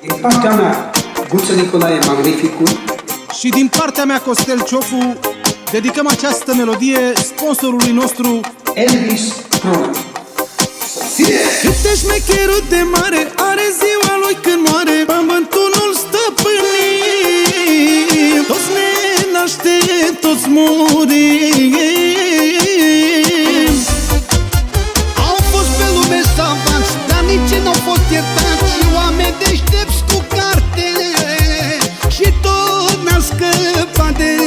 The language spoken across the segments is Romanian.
Din partea mea, Guță Nicolae Magnificul Și din partea mea, Costel Ciofu, dedicăm această melodie sponsorului nostru Elvis Prună. Fie! Câte șmecherul de mare are ziua lui când moare Pământul nu-l stăpânim Toți ne naștem, toți murim Au fost pe lume savanți, dar nici n-au fost iertați Și oameni deștepți cu carte Și tot n-a scăpat de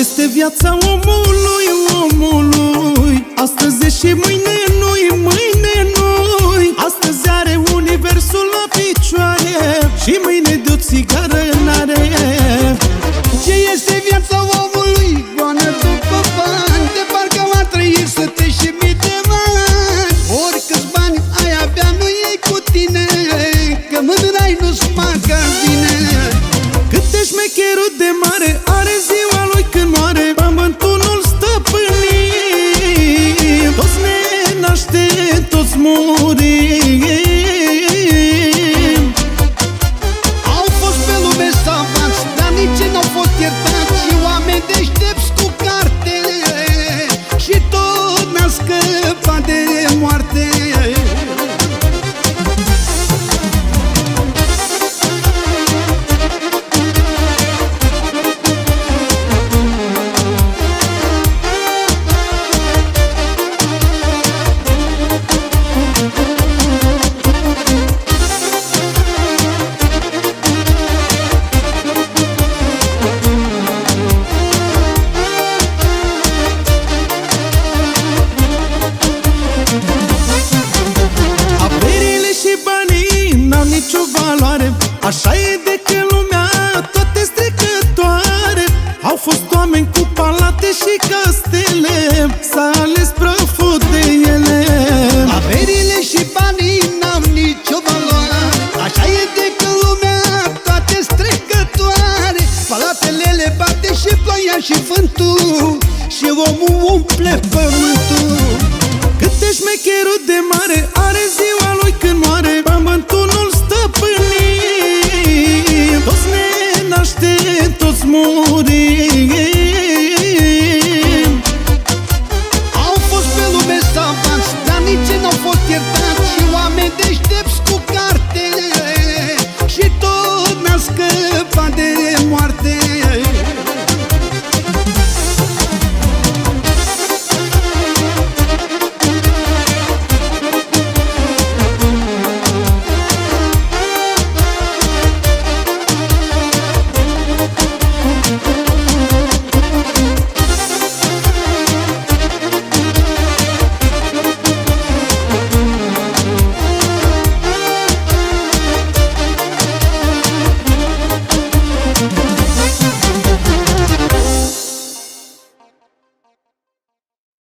este viața omului, omului. Astăzi e și mâine nu-i, mâine nu-i. Astăzi are universul la picioare Și mâine de o țigară n-are Ce este viața omului? Goană după bani. De parcă va trăi sute și mii de ani Oricâți bani ai avea, nu iei cu tine. Că mândrai nu-ți magazine Câte șmecherul de mare are ziua murim. Au fost pe lume savanți, dar nici n-au fost iertați Și oameni deștepți cu carte. Și tot n-a scăpat de moarte. și vântul Și omul umple pământul. Câte șmecherul de mare Are ziua lui când moare Pământul nu-l stăpânim. Toți ne naștem, toți mor.